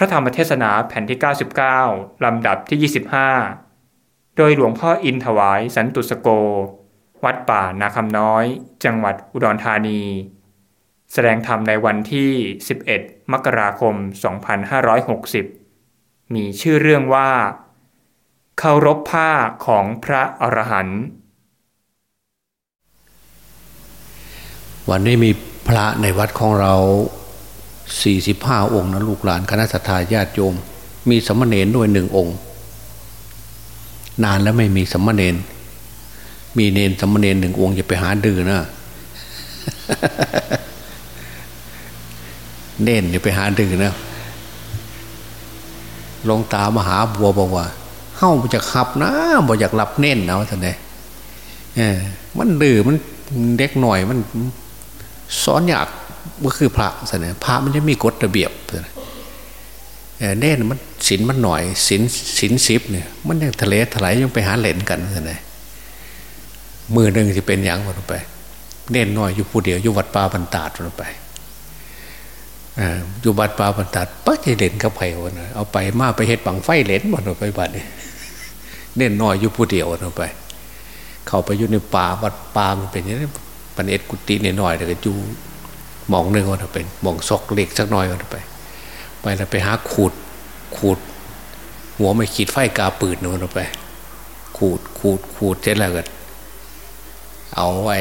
พระธรรมเทศนาแผ่นที่ 99 ลำดับที่ 25 โดยหลวงพ่ออินถวายสันตุสโก วัดป่านาคำน้อย จังหวัดอุดรธานี แสดงธรรมในวันที่ 11 มกราคม 2560 มีชื่อเรื่องว่า เคารพผ้าของพระอรหันต์วันนี้มีพระในวัดของเรา สี่สิบห้าองค์นะลูกหลานคณะสัตยาญาติโยม มีสมณเณรด้วยหนึ่งองค์ นานแล้วไม่มีสมณเณรมีเนนสมณเณรหนึ่งองค์อย่าไปหาดื้อนะเน้นอย่าไปหาดื้อนะลงตามหาบัวบอกว่าเฮ้าจะขับนะบอกอยากหลับเน้นนะว่าท่านใดมันดื้อมันเด็กหน่อยมันสอนอยาก ก็คือพระเสนะพระมันจะมีกฎระเบียบเน่นมันศีลมันหน่อยศีลศีลสิบเนี่ยมันยังทะเลถลายยังไปหาเหรนกันสนะมือหนึ่งจะเป็นอย่างวันไป เน่นน้อยอยู่ผู้เดียวอยู่วัดป่าบรรดาดวันไปอยู่วัดป่าบรรดาดปั๊จะเหรนกับไผ่วันเอาไปมาไปเฮ็ดบังไฟเหรนวันไปบัดนี้เน่นน้อยอยู่ผู้เดียววันไป เข้าไปอยู่ในป่าวัดป่ามันเป็นอย่างนี้ปันเอ็ดกุฏิเนี่ยหน่อยแต่ก็อยู่ มองหนึ่งก็เป็นมองซอกเล็กสักหน่อยก็ไป ไปแล้วไปหาขูดขูด หัวไม่ขีดไฟกาปืนนู่นไป ขูดขูดขูดเสร็จแล้วก็เอาไอ้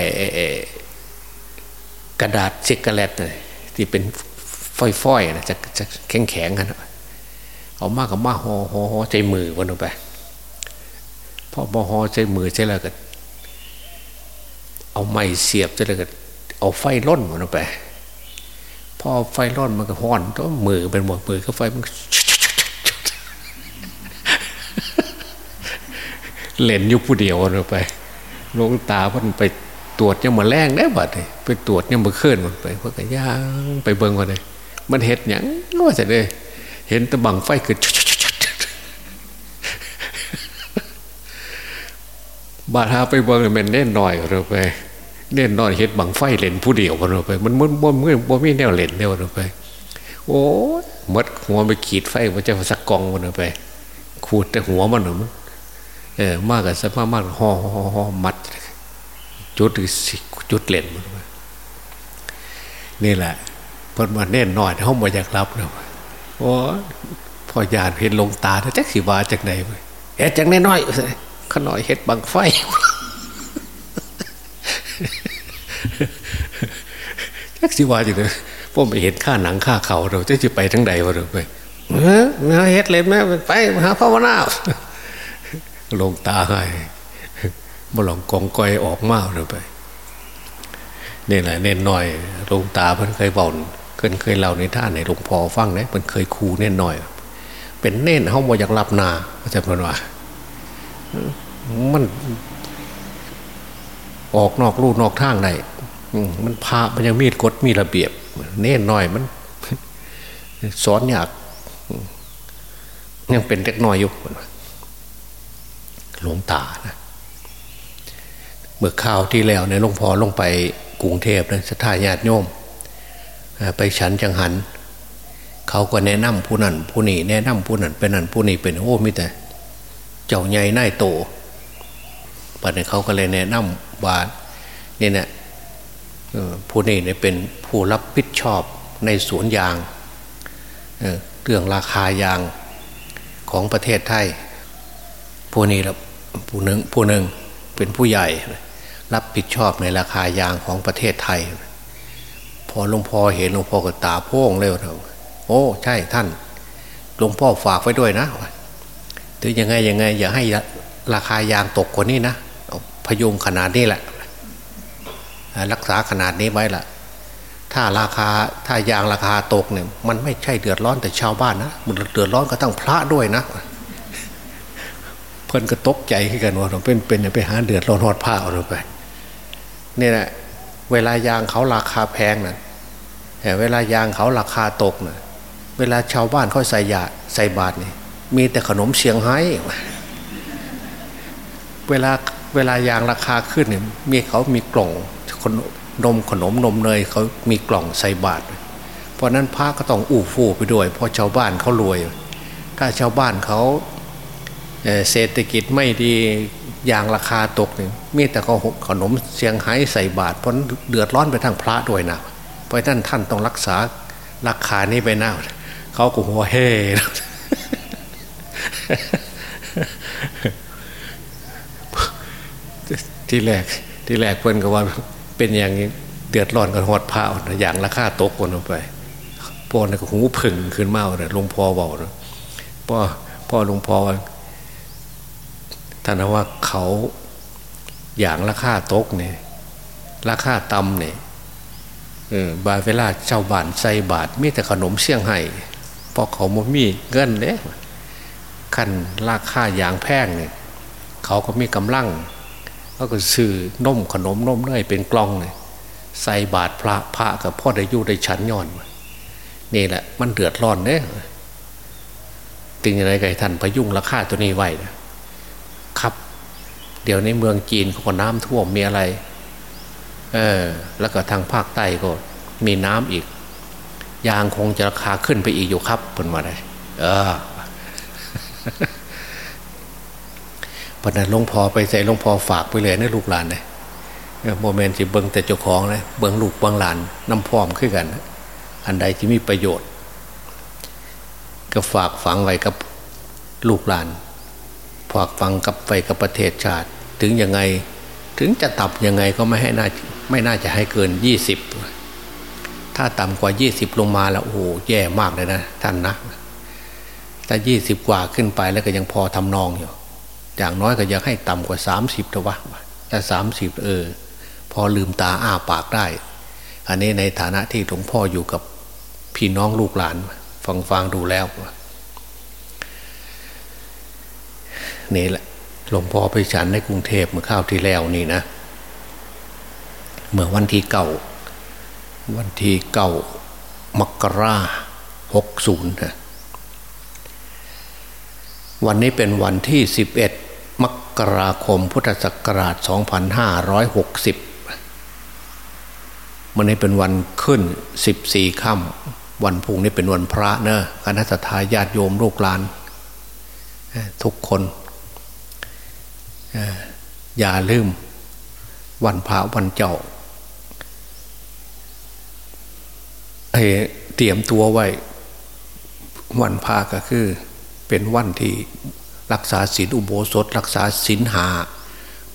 กระดาษเช็กกระแลตที่เป็นฝอยๆนะจะจะแข็งแข็งกันเอามากกับมาห่อห่อห่อใจมือวันไปพอพอห่อใจมือเสร็จแล้วก็เอาไม้เสียบเสร็จแล้วก็เอาไฟล้นมันไป พอไฟร้อนมันก็ห้อนตัวมือเป็นหมดมือก็ไฟมันเล่นอยู่ผู้เดียวเราไปลงตาพันไปตรวจยังมาแรงได้บัดเลยไปตรวจยังมาเคลื่อนมันไปเพื่อย่างไปเบิ้งกันเลยมันเห็ดอย่างว่าจะเลยเห็นตะบังไฟขึ้นบาดาไปเบิ้งมันเน่นหน่อยเราไป เน่นนอนเฮ็ดบังไฟเล่นผู้เดียวมันไป มันมันบ่มือบ่มีแนวเล่นแนวไป โอ้มดหัวไปขีดไฟมันจะสักกองมันไป ขูดแต่หัวมันมันเออมากกับสมากมากห่อห่อห่อมัด จุดจุดเล่นมันนี่แหละเพิ่นมาเน่นหน่อยห้องมาอยากรับเนาะโอ้พอยานเห็นลงตาแจ็คสีวาจากไหนไปเฮ็ดจากน้อยขน่อยเฮ็ดบังไฟ จักสิว่าอยู่เลยพวกไปเห็นค่าหนังค่าเขาเราจะจะไปทั้งใดวะเราไปเฮ้ยเฮ็ดเลยแม่ไปหาภาวนาลงตาให้บ่หลงกองกอยออกมาเราไปนี่แหละเน้นหน่อยลงตาเพิ่นเคยบ่นเคยเคยเล่าในท่านในหลวงพ่อฟังนี่ยมันเคยคูเน้นหน่อย เป็นเน้นเขาบ่อยากรับนาอาจารย์พนว่ามัน ออกนอกลู่นอกทางได้มันพามันยังมีกฎมีระเบียบ เน่นหน่อยมัน สอนยากยังเป็นเล็กน้อยอยู่หลวงตานะเมื่อข่าวที่แล้วเนี่ยหลวงพ่อลงไปกรุงเทพนะสถาญาติโยม ไปฉันจังหัน เขาก็แนะนำผู้นั้นผู้นี้แนะนำผู้นั้นเป็นนั้นผู้นี้เป็นโอ้มิแต่ เจ้าใหญ่นายโตปัจจุบันเขาก็เลยแนะนำ ว่านี่เนี่ยผู้นี้เนี่ยเป็นผู้รับผิดชอบในสวนยางเรื่องราคายางของประเทศไทย ผู้นี้แล้วผู้หนึ่งผู้หนึ่งเป็นผู้ใหญ่ รับผิดชอบในราคายางของประเทศไทย พอหลวงพ่อเห็นหลวงพ่อก็ตาโพ่งเลยว่าโอ้ใช่ท่านหลวงพ่อฝากไว้ด้วยนะถึงยังไงยังไง อย่าให้ราคายางตกกว่านี้นะ พยุงขนาดนี้แหละรักษาขนาดนี้ไว้ละถ้าราคาถ้ายางราคาตกเนี่ยมันไม่ใช่เดือดร้อนแต่ชาวบ้านนะมันเดือดร้อนก็ต้องพระด้วยนะเพื่อนก็ตกใจขึ้นกันว่าเราเป็นเป็นไปหาเดือดร้อนหอดผ้าเอาไปนี่แหละเวลายางเขาราคาแพงนะ่ะแต่เวลายางเขาราคาตกนะ่ะเวลาชาวบ้านเขาใส่ยาใส่บาตรนี่มีแต่ขนมเชียงไฮ้เวลา เวลายางราคาขึ้นเนี่ยมีเขามีกล่องนมขนมนมเนยเขามีกล่องใส่บาตรเพราะนั้นพระก็ต้องอู้ฟู่ไปด้วย เพราะชาวบ้านเขารวย ถ้าชาวบ้านเขาเศรษฐกิจไม่ดีอย่างราคาตกเนี่ยมีแต่เขาขนมเสียงไห้ใส่บาทเพราะเดือดร้อนไปทั้งพระด้วยนะเพราะท่านท่านต้องรักษาราคานี้ไปนะเขาก็หัวเฮ่ ที่แรกที่แรกเพื่อนก็ว่าเป็นอย่างนี้เดือดร้อนกันหอดพระอย่างราคาตกคนลงไปพ่อเนี่ยก็หูผึ่งขึ้นมาเลยหลวงพ่อบอกนะพ่อพ่อหลวงพ่อท่านว่าเขาอย่างราคาตกเนี่ยราคาต่ำเนี่ยบาเวลาเจ้าบ้านใส่บาทมีแต่ขนมเสี่ยงไห้พอเขาม่มีเงินเนี่ยขั้นราคาอย่างแพงเนี่ยเขาก็มีกำลัง เขาก็ซื้อนมขนมนมเนยเป็นกล่องเนี่ยใส่บาทพระพระกับพ่อได้ยู่ได้ฉันย่อน นี่แหละ มันเดือดร้อนเนี่ยถึงยังไงไก่ท่านพยุงราคาตัวนี้ไว้นะครับ เดี๋ยวในเมืองจีนก็น้ำท่วมมีอะไร เออ แล้วก็ทางภาคใต้ก็มีน้ำอีก ยางคงจะราคาขึ้นไปอีกอยู่ครับเป็นมาได้เออ พอนั้นหลวงพ่อไปใส่หลวงพ่อฝากไปเลยนะลูกหลานเลยโมเมนต์ที่เบิ้งแต่เจ้าของเลยเบิ้งลูกเบิ้งหลานน้ำพร้อมขึ้นกัน อันใดที่มีประโยชน์ ก็ฝากฝังไว้กับลูกหลาน ฝากฝังกับไว้กับประเทศชาติ ถึงยังไงถึงจะต่ำยังไงก็ไม่ให้น่าไม่น่าจะให้เกินยี่สิบถ้าต่ำกว่ายี่สิบลงมาแล้วโอ้แย่มากเลยนะท่านนะถ้ายี่สิบกว่าขึ้นไปแล้วก็ยังพอทำนองอยู่ อย่างน้อยก็อยากให้ต่ำกว่าสามสิบตัววะแต่สามสิบเออ พอลืมตาอ้าปากได้ อันนี้ในฐานะที่หลวงพ่ออยู่กับพี่น้องลูกหลาน ฟังฟังดูแล้วนี่แหละหลวงพ่อไปฉันในกรุงเทพเมื่อข้าวที่แล้วนี่นะ เมื่อวันที่เก่า วันที่เก่ามกราหกศูนย์วันนี้เป็นวันที่สิบเอ็ด มกราคมพุทธศักราช 2560 มันนี้เป็นวันขึ้น 14ค่ำวันพุ่งนี้เป็นวันพระเนอะคณะทาญาติโยมลูกหลาน ทุกคนอย่าลืม วันพระวันเจ้าเตรียมตัวไว้ วันพระก็คือเป็นวันที่ รักษาศีลอุโบสถ รักษาศีลหา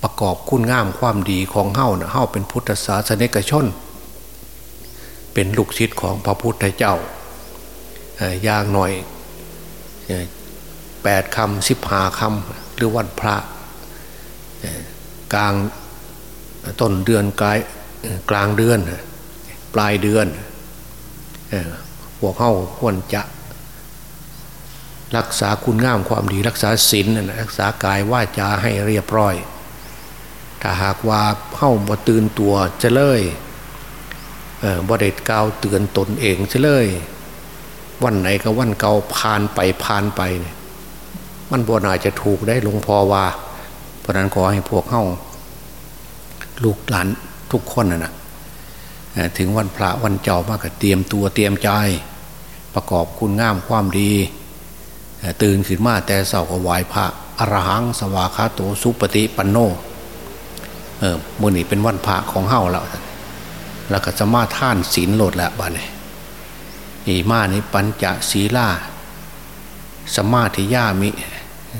ประกอบคุณงามความดีของเฮ้านะเฮ้าเป็นพุทธศาสนิกชน เป็นลูกศิษย์ของพระพุทธเจ้าอย่างหน่อยแปดคำสิบหาคำหรือวันพระกลางต้นเดือนกลายกลางเดือน ปลายเดือนพวกเข้าควรจะ รักษาคุณงามความดีรักษาศีลรักษากายว่าจาให้เรียบร้อย ถ้าหากว่าเข้าบ่ตื่นตัวจะเลยบ่ได้กาวเตือนตนเองจะเลย วันไหนก็วันเก่าผ่านไปผ่านไปเนี่ยมันบ่น่าจะถูกได้หลวงพ่อว่าเพราะนั้นขอให้พวกเข้าลูกหลานทุกคนนะนะถึงวันพระวันเจ้ามากก็เตรียมตัวเตรียมใจ ประกอบคุณงามความดี ตื่นขึ้นมาแต่เสาก็ไหวพระอรหังสวาคาโตสุปฏิปันโนเออมือนี่เป็นวันพระของเฮาแล้วแล้วก็จะมาท่านศีลโหลดแล้วบ้านนี้อีมานี้ปัญจศีลาสมาธิยามิ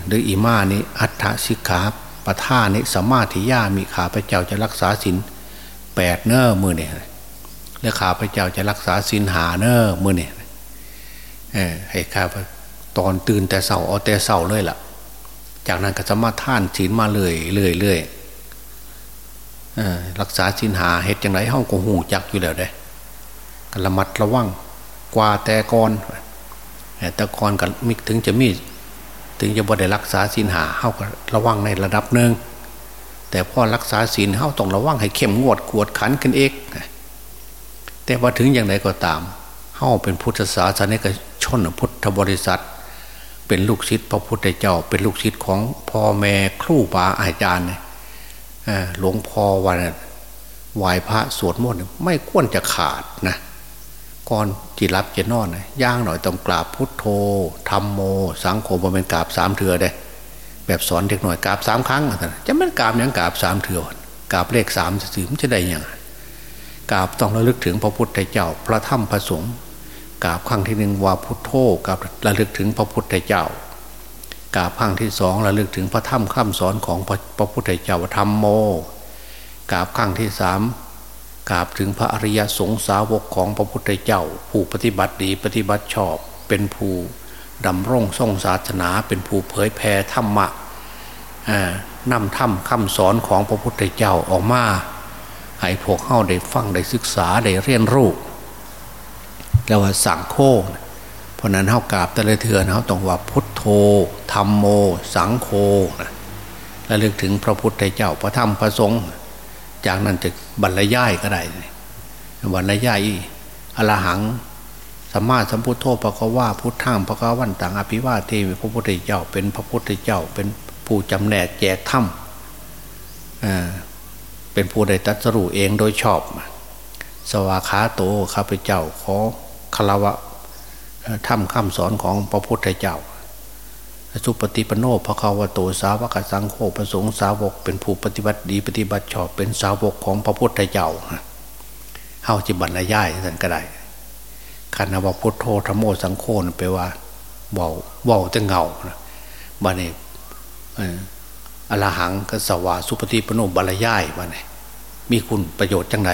หรืออีมานี้อัฏฐสิกขาปะท่านี้สมาธิยามิขาพระเจ้าจะรักษาศีลแปดเนอมือเนี่ยแล้วขาพระเจ้าจะรักษาศีลหาเนอมือเนี่ยให้ข้าพ ตอนตื่นแต่เสาเอาแต่เสาเลยล่ะ จากนั้นก็จะมาท่านศีลมาเลยเรื่อยเรื่อยรักษาศีลหาเหตุอย่างไรห้องกงหูจักอยู่แล้วเด้กระมัดระวังกว่าแต่ก่อนแต่ก่อนกับมิถึงจะมี ถึงจะบ่ได้รักษาศีลหาเฮาก็ระวังในระดับหนึ่งแต่พอรักษาศีลเฮาต้องระวังให้เข้มงวดกวดขันขึ้นเอกแต่ว่าถึงอย่างไรก็ตามเฮาเป็นพุทธศาสนิกชนพุทธบริษัท เป็นลูกศิษย์พระพุทธเจ้า เป็นลูกศิษย์ของพ่อแม่ครูบาอาจารย์หลวงพ่อวันไหวพระสวดมนต์ไม่ควรจะขาดนะก่อนจิรับจะนอนนะย่างหน่อยต้องกราบพุทโธธรรมโม สังโฆบำเพ็ญกราบสามเถื่อได้แบบสอนเด็กหน่อยกราบสามครั้งจะไม่กราบยังกราบสามเถื่อกราบเลขสามสื่อมันจะได้ยังกราบต้องระลึกถึงพระพุทธเจ้า พระธรรมพระสงฆ์ กราบครั้งที่หนึ่งว่าพุทโธกราบระลึกถึงพระพุทธเจ้ากราบครั้งที่สองระลึกถึงพระธรรมคำสอนของพระพุทธเจ้าธรรมโมกราบครั้งที่สามกราบถึงพระอริยสงสาวกของพระพุทธเจ้า ผู้ปฏิบัติดีปฏิบัติชอบเป็นผู้ดำรงทรงศาสนา เป็นผู้เผยแผ่ธรรมะนำธรรมคำสอนของพระพุทธเจ้าออกมาให้พวกเข้าได้ฟังได้ศึกษาได้เรียนรู้ แล้วว่าสังโฆเพราะนั้นเข้ากราบแต่ละเถื่อนเขาต้องว่าพุทโธธรรมโม สังโฆและลึกถึงพระพุทธเจ้าพระธรรมพระสงฆ์จากนั้นจะบรรยายก็ได้บรรยายอรหังสัมมาสัมพุทโธปะกว่าพุทธังปะกวันต่างอภิวาเทวพระพุทธเจ้า เป็นพระพุทธเจ้า เป็นผู้จำแนกแจกถ้ำเป็นผู้ใดตัดสรุเองโดยชอบ สวาขาโตข้าพเจ้าขอ คารวะถ้ำคำสอนของพระพุทธเจ้า สุปฏิปโนภควโตสาวกสังโฆประสงค์สาวก เป็นผู้ปฏิบัติดีปฏิบัติชอบเป็นสาวกของพระพุทธเจ้าเฮาจิบัรยายท่นก็ได้คันว่าพุทโธธรรมโอสังโฆแปว่าเบาเบาจะเงาบาเนอรหังกสวาสุปฏิปโนบรรยายบาเนมีคุณประโยชน์จังไร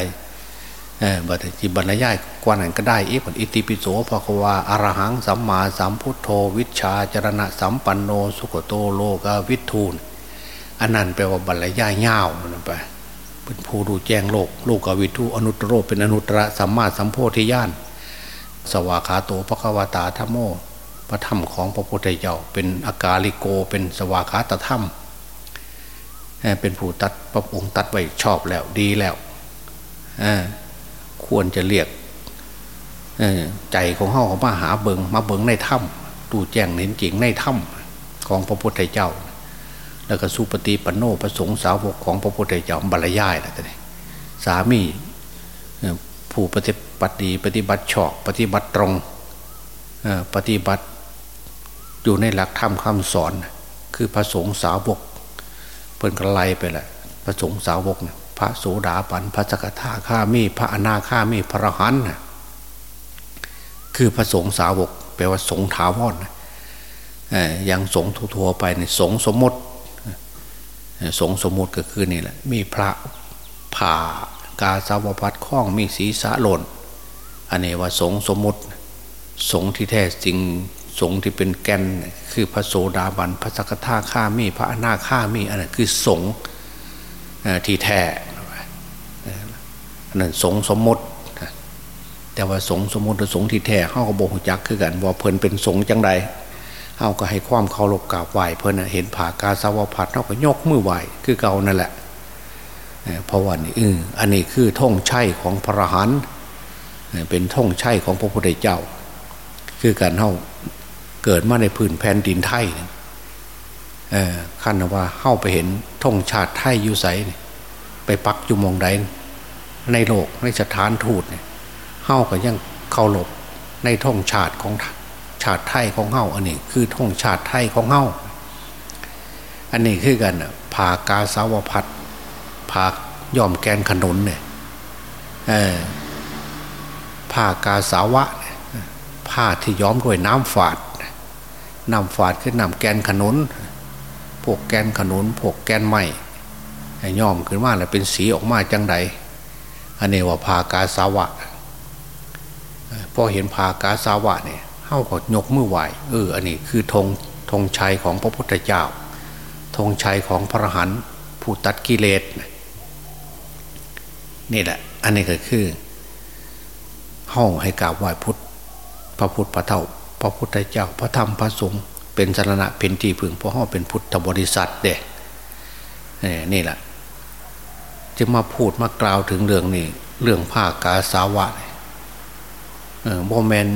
บัตจิบรรยายกว่านั้นก็ได้เอีกอิติปิโสภควาอารหังสัมมาสัมพุทโธ วิชาจรณะสัมปันโนสุขโตโลกาวิทูลอันนั้นแปลว่าบรรยายเงานั่นไปเป็นผู้ดูแจ้งโลกโลกวิทูอนุตโรเป็นอนุตระสัมมาสัมโพธิญาณสวากขาโตภควตาธรรมโมพระธรรมของพระพุทธเจ้าเป็นอากาลิโกเป็นสวากขาตธรรมเป็นผู้ตัดพระองค์ตัดไว้ชอบแล้วดีแล้วอ่า ควรจะเรียกใจของเฮาเขามาหาเบิงมาเบิงในถ้ำตูแจ้งเห็นจริงในถ้ำของพระพุทธเจ้า แล้วก็สุปฏิปันโนประสงค์สาวกของพระพุทธเจ้าบรรยายนะท่านสามีผู้ปฏิบัติดีปฏิบัติชอบปฏิบัติตรงปฏิบัติอยู่ในหลักธรรมคำสอน คือพระสงฆ์สาวกเพิ่นกระไลไปแหละพระสงฆ์สาวกเนี่ย พระโสดาบันพระสกทาข้ามีพระอนาข้ามีพระหันคือพระสงฆ์สาวกแปลว่าสงฆ์ถาวรยังสงฆ์ทั่วไปในสงฆ์สมมติสงฆ์สมมติก็คือนี่แหละ มีพระผ่ากาสาวพัดคล้องมีศีรษะหล่นอันนี้ว่าสงฆ์สมมติ สงฆ์ที่แท้จริงสงฆ์ที่เป็นแกนคือพระโสดาบันพระสกทาข้ามีพระอนาข้ามีอันนั้นคือสงฆ์ที่แท้ นั่นสงสมมติ แต่ว่าสงสมมติสงที่แท้เขาก็บอกจักคือกันว่าเพิ่นเป็นสงจังใดเขาก็ให้ความเคารพกราบไหว้เพิ่นเห็นผ่ากาสาวพัดเขาก็ยกมือไหว้คือเก่านั่นแหละเพราะว่านี่ออันนี้คือท่องใช่ของพระหันเป็นท่องใช่ของพระพุทธเจ้า คือการเข้าเกิดมาในพื้นแผ่นดินไทยขั้นว่าเข้าไปเห็นท่องชาติไทยอยู่ใสไปปักอยู่มองใด ในโลกในสถานทูตเนี่ยเฮ้าก็ยังเคารพในท่องชาติของชาติไทยของเฮ้าอันนี้ คือท่องชาติไทยของเฮ้าอันนี้คือกันผ่ากาสาวพัดผ่าย่อมแกนขนุนเนี่ยผ้ากาสาวะผ้าที่ย้อมด้วยน้ำฝาดน้ำฝาดคือน้ำแกนขนุนพวกแกนขนุนพวกแกนไม้ย่อมขึ้นมาแล้วเป็นสีออกมาจังได อันนี้ว่าพากาสาวะพอเห็นพากาสาวะเนี่ยเข้าก็ยกมือไหวเอออันนี้คือธงธงชัยของพระพุทธเจ้าธงชัยของพระหันผู้ตัดกิเลสนี่แหละ อันนี้ก็คือห้องให้กราบไหว้พุทธพระพุทธพระเท่าพระพุทธเจ้า พระธรรมพระสงฆ์เป็นสารณะเป็นที่พึ่งเพราะห้องเป็นพุทธบริษัทเด็นี่แหละ จะมาพูดมากล่าวถึงเรื่องนี้เรื่องภาคกาสาวะโมเมน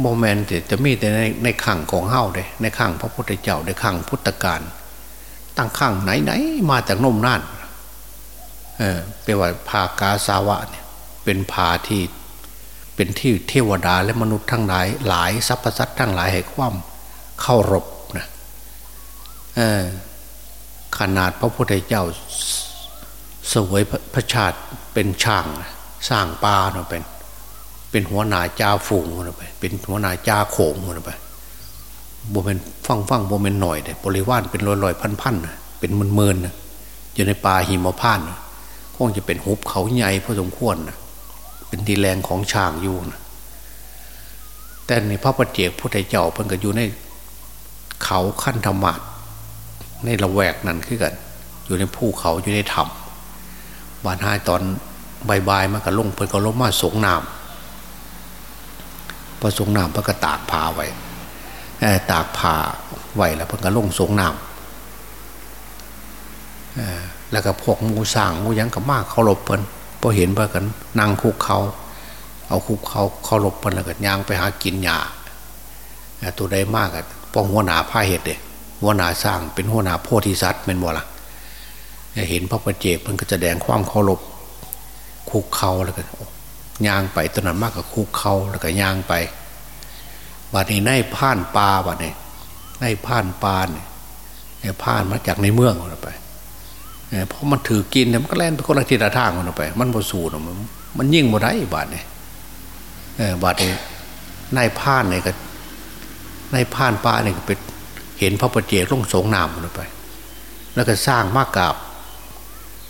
โมเมนต์จะมีแต่ในในขังของเฮ้าเลยในขังพระพุทธเจ้าในขังพุทธการตั้งขังไหนไหนมาจากนมน่านเออเป็นว่าภาคาสาวะเนี่ยเป็นผาที่เป็นที่เทวดาและมนุษย์ทั้งหลาย หลายสรรพสัตว์ทั้งหลายให้ความเข้ารบนะขนาดพระพุทธเจ้า สวยพระชาติเป็นช่างสร้างปลาเนาะเป็น เป็นหัวหน้าจ่าฝูงเนาะไปเป็นหัวหน้าจ่าโขงเนาะไปโบเป็นฟังฟังโบเป็นหน่อยเลยบริวารเป็นลอยลอยพันพันเป็นมืนมืนอยู่ในป่าหิมพานคงจะเป็นหุบเขาใหญ่พอสมควรนะเป็นที่แรงของช้างอยู่นะแต่ในพระปฏิเจกพุทธเจ้าเพิ่งก็อยู่ในเขาขั้นธรรมะในละแวกนั้นขึ้นกัน อยู่ในภูเขาอยู่ในถ้ำ บานหายตอนบายบายมากับลงเพิ่นก็ลงมาสงน้ำพอสงน้ำเพิ่นก็ตากผ้าไว้ตากผ้าไว้แล้วเพิ่นก็ลงสงน้ำแล้วก็พวกมูสางมูยังกับมากเขาหลบเพิ่นพอเห็นเพิ่นกันนั่งคุกเขาเอาคุกเขาเขาหลบเพิ่นแล้วก็ย่างไปหากินหญ้าตัวใดมากอะพอหัวหน้าผ้าเห็ดเด้หัวหน้าสร้างเป็นหัวหน้าโพธิสัตว์เป็นบ่ละ เห็นพระประเจกมันก็จะแดงความเคารพคุกเข่าแล้วก็ย่างไปตอนนั้นมากกับคุกเข่าแล้วก็ย่างไปบัดนี้ในผ่านปลาบัดนี้ในผ่านปลาเนี่ยผ่านมาจากในเมืองเราไปเพราะมันถือกินมันก็แล่นไปคนละทิศละทางมันไป มันบสูนมันมันยิ่งบ่ได้บาดเนี่ยบาดนี้ในผ่านเนี่ยก็ในผ่านปลาเนี่ยก็เป็นเห็นพระประเจกลงสงนามมันไป แล้วก็สร้างมากกาบ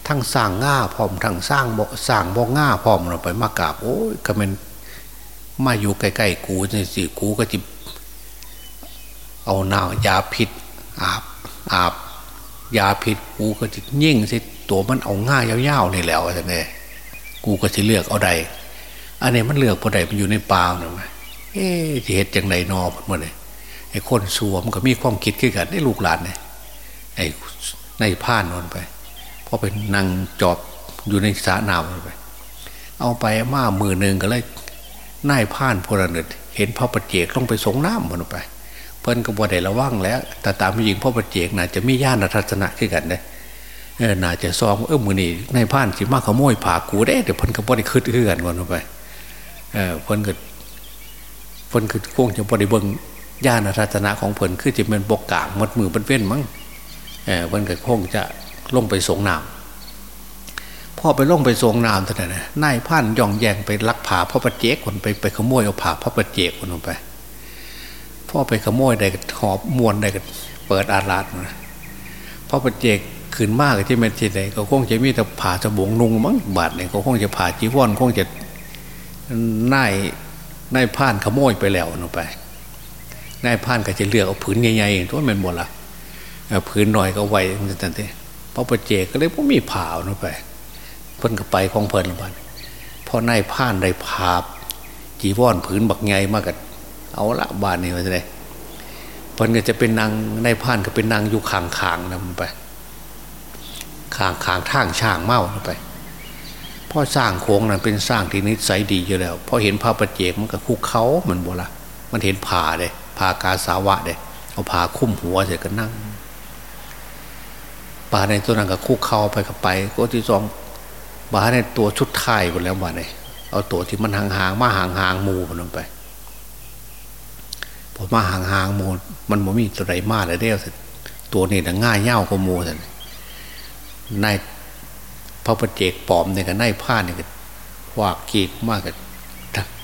ทั้งสร้างง่าพร้อมทั้งสร้างบ่สร้างบ่ง่าพร้อมเราไปมากราบโอ้ยก็เป็นมาอยู่ใกล้ๆกูนี่สิกูก็จิเอาหนาวยาพิษอาบอาบยาพิษกูก็จะยิ่งสิตัวมันเอาง่ายยาวๆนี่แล้วอะไรเงี้ยกูก็จะเลือกเอาใดอันนี้มันเลือกพอใดมันอยู่ในป่าหน่อยเอ๊ะเหตุอย่างไรนอหมดเลยไอ้คนสวมันก็มีความคิดขึ้นกันไอ้ลูกหลานเนี่ยไอ้ในผ่านนอนไป พอไปนั่งจอบอยู่ในสระน้ำไป เอาไปมามือหนึ่งก็เลยนายผ่านพลเนืเห็นพระประเจกลงไปสงน้ำมันไป เพิ่นก็บ่ได้ระวังแล้ว แต่ตามจริงพระประเจกน่าจะมีญาณทัศนะขึ้นกันเลยเออน่าจะซองเออมือนี่นายผ่านสิมาขโมยผ่ากูได้เดี๋ยวเพิ่นก็บ่ได้คืดขึ้นกันวันไปเออเพิ่นก็เพิ่นคือคงจะบ่ได้เบิ่งญาณทัศนะของเพิ่นคือจะเป็นบกกางมัดมือเป็นเว้นมั้งเออเพิ่นก็คงจะ ลงไปสงน้ำพ่อไปลงไปสงน้ำเท่านั้นนายพันย่องแยงไปลักผาพ่อประเจกคนไปไปขโมยเอาผาพ่อประเจกคนลงไป พ่อไปขโมยได้หอบมวนได้เปิดอาลาดนะพ่อประเจกขืนมากที่เม็ดที่ไหนก็คงจะมีแต่ผ่าสบงนุงมั้งบาดเนี่ยก็คงจะผ่าจีวรคงจะนายนายผ่านขโมยไปแล้วลงไปนายผ่านก็จะเลือกเอาผืนใหญ่ๆตัวมันหมดละผืนหน่อยก็ไว้ตั้งแต่ พระประเจก็เลยพวกมีผ่าเนาะไป เพิ่นก็ไปของเพิ่นละบ้านพอนายผ่านได้ผาจีวรผืนบักไงมากกันเอาละบ้านนี่ว่าจะไเพิ่นก็จะเป็นนางนายผ่านก็เป็นนางอยู่ขางขางนะมันไปขางขางทางช่างเมาไปพ่อสร้างโค้งนั้นเป็นสร้างที่นิสัยดีอยู่แล้วพอเห็นพระประเจกมันก็คุกเขามันบ่ละมันเห็นผ่าเลยผ่ากาสาวะเลยเอาผ่าคุ้มหัวเสร็จก็นั่ง บาในตัวนั้นก็คุกเข่าไปกับไปก็ที่สองบาในตัวชุดไทยหมดแล้วบาในเอาตัวที่มันห่างๆมาห่างๆมูมันลงไปพอมาห่างๆมูมันบ่มีตัวไหนมาเลยเดียวตัวนี้นะง่ายเย่ากว่ามูสันในพระประเจกปอมเนี่ยกับในผ้าเนี่ยก็วากกีกมากกับ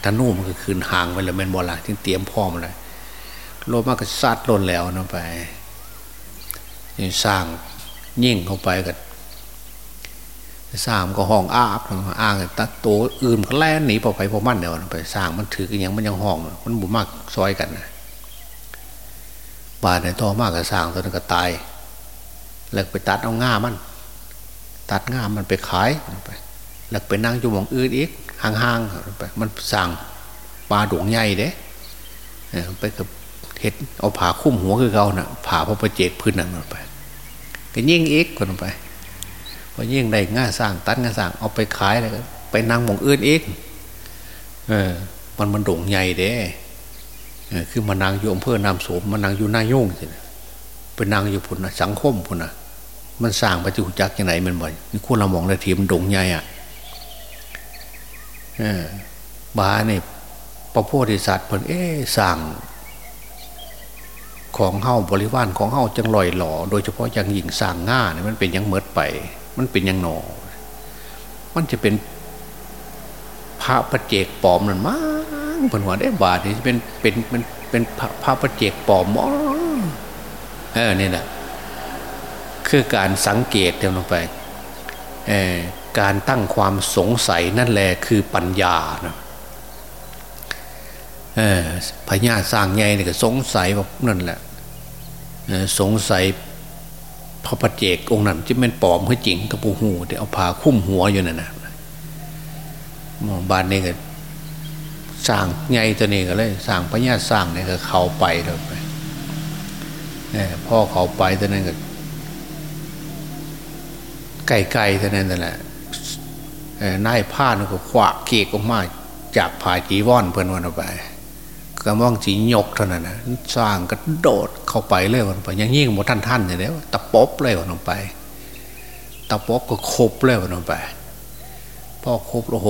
ธนูมันก็คืนห่างไปแล้วมันบอลาที่เตรียมพร้อมเลยโลมากก็ซัดลนแล้วนะไปสร้าง ยิ่งเข้าไปกันสร้างก็ห้องอ้าบอ้างตัดตัวอื่นก็แล่นหนีพอไปพอมั่นเดียวไปสร้างมันถือกันยังมันยังห้อง มันบุมากซอยกันนะบาดในต่อมากกับสร้างตัวนั้นก็ตาย แล้วไปตัดเอาง่ามัน ตัดง่ามันไปขายไปแล้วไปนั่งอยู่มองอื่นอีกห่างๆไปมันสร้างปลาดวงใหญ่เด้ไปกับเห็ดเอาผ่าคุ้มหัวคือเขานะ่ะผ่าพระประเจกพื้นนั่นไป ก็ยิ่งอีกคนไปพอยิ่งได้ง่าสร้างตัดง่าสร้างเอาไปขายแล้วไปนั่งมองอื่นอีกเออ มันมันโด่งใหญ่เด้เออคือมานางอยู่อำเภอนามโสมมานางอยู่หน้าโยงสิไปนางอยู่พุ่นนะสังคมพุ่นนะมันสร้างปฏิจุจักยังไงมันบ่อยนี่คุณเรามองเลยทีมันโด่งใหญ่อะเออบาเนี่ยพระโพธิสัตว์เพิ่นเอ๊สั่ง ของเฮ้าบริวารของเฮ้าจังลอยหล่อ โดยเฉพาะอย่างหญิงสร้างง่าเนี่ยมันเป็นยังเมิดไป มันเป็นยังหนอ มันจะเป็นพระประเจกปลอมนั่นมั้งผลหัวได้บาทนี่เป็นเป็นเป็นเป็นพระประเจกปลอมมั้งเออนี่แหละคือการสังเกตเดิมลงไปเออการตั้งความสงสัยนั่นแหละคือปัญญานะเออพญาสร้างไงเนี่ยก็สงสัยว่านั่นแหละ สงสัยพระประเจกองค์นั้นจะเป็นปอมหรือจริงกับปูหูเดี๋ยวเอาผ้าคุ้มหัวอยู่นั่นนะบ้านนี้ก็สร้างไงตัวนี้ก็เลยสร้างพญาสร้างเนี่ยก็เขาไปแล้วไปพ่อเขาไปตัวนั้นก็ไกลๆตัวนั้นนั่นแหละนายผ้านี่ก็ขวากเกกออกมาจากผาจีวอนเพื่อนวันออกไป กระมองจีหยกเท่านั้นนะสร้างกระโดดเข้าไปเลยวันไปยังยิ่งหมดท่านท่านอย่างนี้ตะปบเลยวันออกไป ตะปบก็คบเลยวันออกไปพ่อคบโอ้โห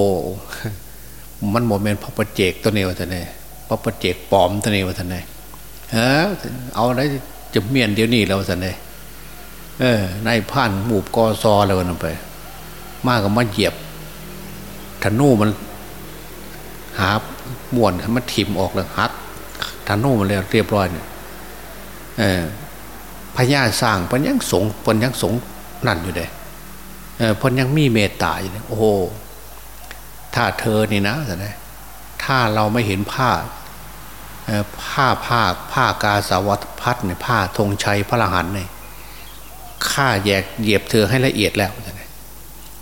มันโมเมนต์พระประเจกตัวนี้วะท่านเนี่ยพระประเจกปลอมตัวนี้วะท่านเนี่ยเออเอาอะไรจะเมียนเดี๋ยวนี้แล้วท่านเนี่ยเออนายผ่านหมู่กอซอแล้ววันไป มากกับมาเหยียบธนูมันหา บ่วนมันถิ่มออกแล้วฮักธนูมันเลยเรียบร้อยเนี่ยเออพญาสร้างพันยังสงพันยังสงนั่นอยู่เลยเออพันยังมีเมตตาอยู่เลยโอ้โหถ้าเธอนี่นะสินะถ้าเราไม่เห็นผ้าผ้าผ้าผ้ากาสาวัตพัดเนี่ยผ้าธงชัยพระรหันเนี่ยข้าแยกเหยียบเธอให้ละเอียดแล้ว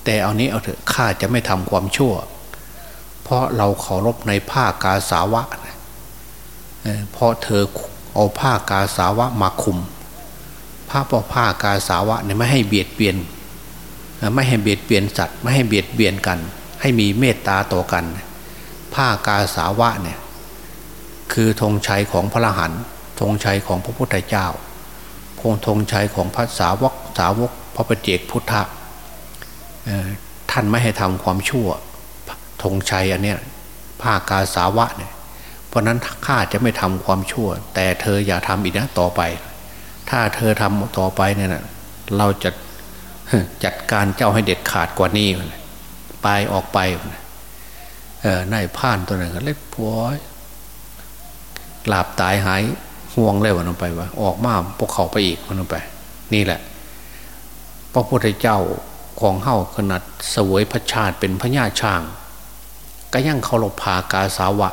แต่เอานี้เอาเถอะข้าจะไม่ทำความชั่ว เพราะเราเคารพในผ้ากาสาวะเพราะเธอเอาผ้ากาสาวะมาคุมผ้าปอผ้ากาสาวะเนี่ยไม่ให้เบียดเบียน ไม่ให้เบียดเบียนสัตว์ ไม่ให้เบียดเบียนกัน ให้มีเมตตาต่อกัน ผ้ากาสาวะเนี่ยคือธงชัยของพระรหันต์ธงชัยของพระพุทธเจ้าพงธงชัยของพระสาวกสาวกพระปเจกพุทธะท่านไม่ให้ทำความชั่ว ธงชัยอันเนี้ยผ้ากาสาวะเนี่ยเพราะนั้นข้าจะไม่ทำความชั่ว แต่เธออย่าทำอีกนะต่อไป ถ้าเธอทำต่อไปเนี่ยนะเราจะจัดการเจ้าให้เด็ดขาดกว่านี้ไปออกไปเออนายผ่านตัวหนึ่งเล็กพวยหลาบตายหายห่วงเลยวันลงไปว่า ออกมาพวกเขาไปอีกวันลงไป นี่แหละ พระพุทธเจ้าของเฮ้าขนาดสวยพระชาติเป็นพระญาช่าง ก็ยังเขาหลบผ่ากาสาวะ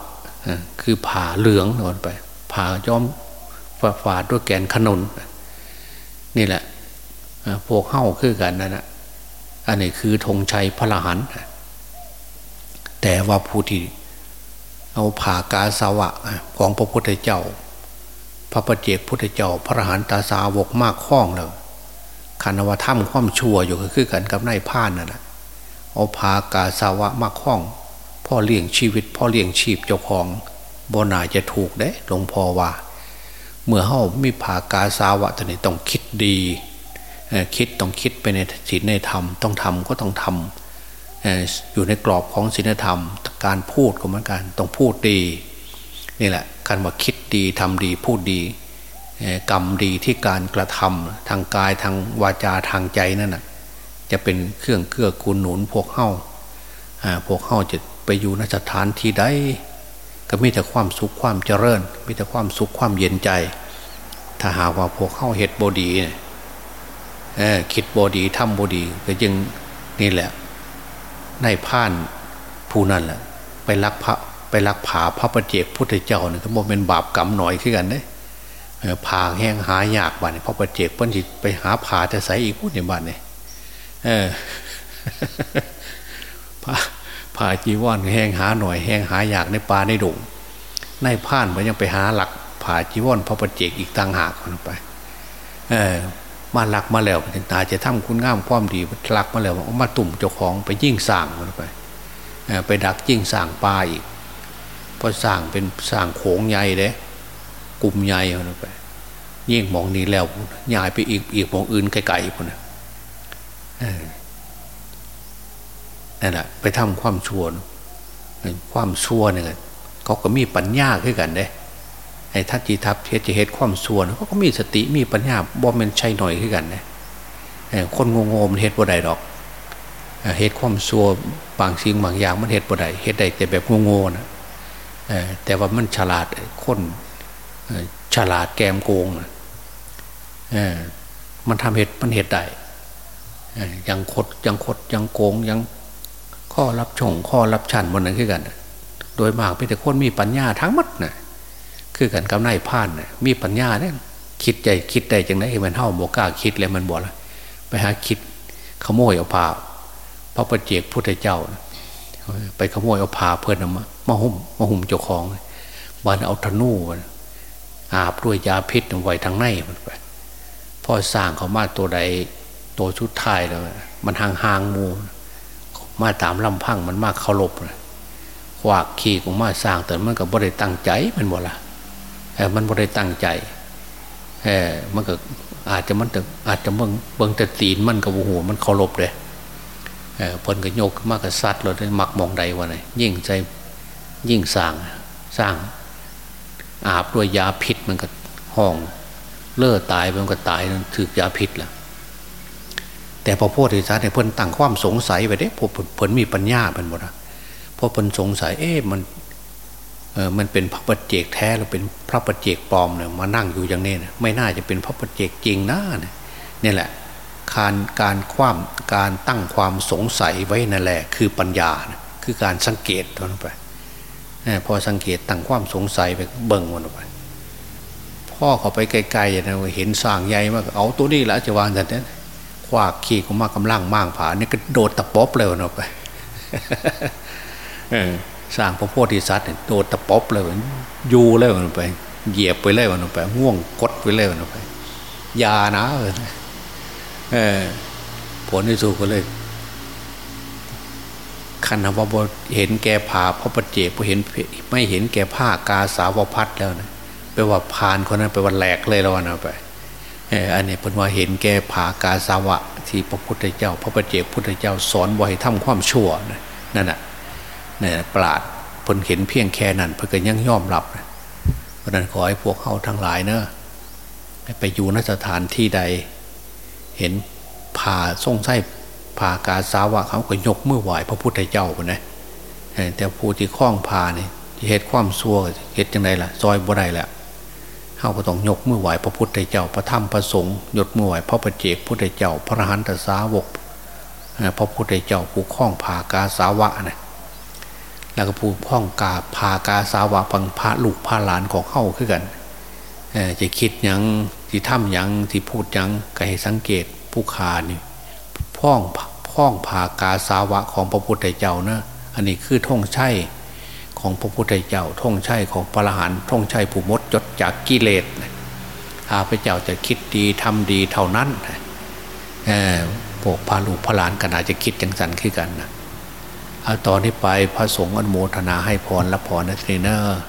คือผ่าเหลืองนอนไปผ่าย้อมฝาดด้วยแกนขนุนนี่แหละพวกเฮ้าคือกันนั่นนะอันนี้คือธงชัยพระรหันแต่ว่าผู้ที่เอาผ่ากาสาวะของพระพุทธเจ้า พระประเจกพุทธเจ้า พระรหันตาสาวกมากข้องแล้วขันวธรรมความชั่วอยู่ก็คือกันกับนายพ่านนั่นแหละเอาพากาสาวะมาคล้อง พ่อเลี้ยงชีวิต พ่อเลี้ยงชีพเจ้าของบ่นาจะถูกได้หลวงพ่อว่า เมื่อเฮามีผากาสาวะตอนนี้ต้องคิดดีคิดต้องคิดไปในศีลในธรรม ต้องทำก็ต้องทำอยู่ในกรอบของศีลธรรม การพูดก็เหมือนกันต้องพูดดีนี่แหละการว่าคิดดีทำดีพูดดีกรรมดีที่การกระทำทางกายทางวาจาทางใจนั่นนะจะเป็นเครื่องเกื้อกูลหนุนพวกเข้าพวกเข้าจะ ไปอยู่นสถานที่ใดก็มีแต่ความสุขความเจริญ มีแต่ความสุขความเย็นใจ ถ้าหากว่าพวกเข้าเหตุบดีคิดบดีทำบดีก็ยังนี่แหละในผ่านผู้นั่นแหละไปรักพระไปรักผาพระประเจกพุทธเจ้าเนี่ยก็บอกเป็นบาปกรรมหน่อยขึ้นกันเนี่ยผาแห้งหายากบ้านเพระประเจกเพิ่นจิตไปหาผ่าจะใสอีกพูดในบ้านเนี่ยเออ ผ่าจีวรแห้งหาหน่อยแห้งหายากในป่าในดงในผ่านมันยังไปหาหลักผ่าจีวรพระประเจกอีกต่างหากคนไป เออมาหลักมาแล้วตาจะทำคุณงามความดีหลักมาแล้วมาตุ่มเจ้าของไปยิ่งสร้างมันไปไปดักยิ่งสร้างปลาอีกพราะสร้างเป็นสร้างโขงใหญ่เด้กลุ่มใหญ่เอาไปยิ่งมองนี้แล้วย้ายไปอีกอีกมองอื่นไกลๆคนนะ นั่นแหละไปทำความชั่วความชั่วเนี่ยเขาก็มีปัญญาขึ้นกันเด้ไอ้ทัศจีทับเทจะเหตุความชั่วเขาก็มีสติมีปัญญาบ่เป็นใช่หน่อยขึ้นกันเด้คนงงๆมันเหตุบ่ได้ดอกเหตุความชั่วบางสิ่งบางอย่างมันเหตุบ่ได้เหตุใดแต่แบบงงๆนะแต่ว่ามันฉลาดคนฉลาดแกมโกงมันทำเหตุมันเหตุใดยังคดยังคดยังโกงยัง ข้อรับชงข้อรับชันบนนั้นคือกัน โดยมากเป็นแต่คนมีปัญญาทั้งหมดนะคือกันกับนายผ่านนะมีปัญญาเนี่ยคิดใจคิดได้จังไนมันเท่าโมก้าคิดเลยมันบอกละไปหาคิดขโมยเอาผ้าพระประเจกพุทธเจ้า ไปขโมยเอาผ้าเพื่อนมามาหุ่มมาหุ่มเจ้าของวันเอาธนูอาบด้วยยาพิษไว้ทางในมันไปพอสร้างเขามาตัวใดตัวชุดไทยแล้ว มันห่างห่างมู มาตามลำพังมันมากเคารพเลยขวากขี่ของมาสร้างแต่มันก็บ่ได้ตั้งใจมันบ่ละเออมันบ่ได้ตั้งใจเออมันก็อาจจะมันอาจจะเบิ่งเบิ่งแต่ตีนมันกับหัวมันเคารพเลยเออพนก็ยกมากกับซัดเราได้มักมองใดวะเนี่ยยิ่งใจยิ่งสร้างสร้างอาบด้วยยาพิษมันก็ห้อง เลื่อตายมันก็ตายถือยาพิษแหละ แต่พอพูดที่สัตว์เนี่ยเพิ่นตั้งความสงสัยไปเด้พอเพิ่นมีปัญญาเป็นหมดอะพอเพิ่นสงสัยเอ๊ะมันเออมันเป็นพระปัจเจกแท้หรือเป็นพระปัจเจกปลอมเนี่ยมานั่งอยู่อย่างนี้เนี่ยไม่น่าจะเป็นพระปัจเจกจริงนะเนี่ยนี่แหละการการความการตั้งความสงสัยไว้นั่นแหละคือปัญญาคือการสังเกตตอนไปพอสังเกตตั้งความสงสัยไปเบิ่งมันไปพ่อเขาไปไกลๆอย่างนั้นเห็นสร้างใหญ่มากเอาตัวนี้ละจะวางแต่เนี่ย คว้าขี่ก็มากำลังม่างผานี่ก็โดดตะป๊อบเลยนะไปสร้างพระโพธิสัตว์โดดตะป๊อบเลยยูเลยมันไป เหยียบไปเลยมันไปง่วงกดไปเลยมันไปยานะเออผลที่สุดก็เลยขันธว่าเห็นแก่ผ่าพระปเจกพอเห็นไม่เห็นแก่ผ้ากาสาวพัดแล้วนะไปว่าพานคนนั้นไปวันแหลกเลยแล้วนะไป อันนี้เป็นว่าเห็นแก่ผากาสาวะ ที่พระพุทธเจ้า พระปเจกพุทธเจ้าสอนไว้ทำความชั่วนั่นแหะนี่ปราดเพิ่นเห็นเพียงแค่นั้นเพื่อยังยอมรับเพราะนั้นขอให้พวกเขาทั้งหลายเนอะไปอยู่นสถานที่ใด เห็นผ่าทรงไส้ผ่ากาสาวะเขาก็ยกมือไหวพระพุทธเจ้านะแต่ผู้ที่คล้องผ่าเนี่ยเหตุความซัวเหตุยังไงล่ะ ซอยบ่ได้แหละ เขาก็ต้องยกมือไหวพระพุทธเจ้าพระธรรมพระสงฆ์ยกมือไหวพระปเจกพุทธเจ้า พระหันตสาวกพระพุทธเจ้าผู้คล้องผากาสาวะนะแล้วก็ผู้คล้องกาผากาสาวะพังพระลูกพระหลานของเข้าขึ้นกันจะคิดยังที่ทำยังที่พูดยังก็ให้สังเกตผู้ขานี่พ้องพ้องผากาสาวะของพระพุทธเจ้านะอันนี้คือท่องใช่ ของพระพุทธเจ้าท่องใช่ของพระรหันท่องใช่ผู้มดจดจากกิเลสข้าพเจ้าจะคิดดีทำดีเท่านั้นพวกพาลูกพระหลานกันอาจจะคิดจังสันขึ้นกันนะเอาตอนนี้ไปพระสงฆ์อนโมทนาให้พรและพรนะเทรนเนอร์